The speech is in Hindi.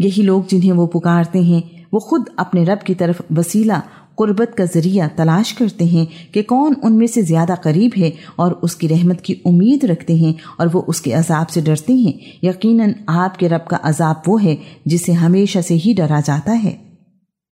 यही लोग जिन्हें वो पुकारते हैं, वो खुद अपने रब की तरफ़ वसीला, कुर्बत का ज़रिया तलाश करते हैं कि कौन उनमें से ज़्यादा करीब है और उसकी रहमत की उम्मीद रखते हैं और वो उसके अजाब से डरते हैं। यकीनन आपके रब का अजाब वो है जिसे हमेशा से ही डरा जाता है।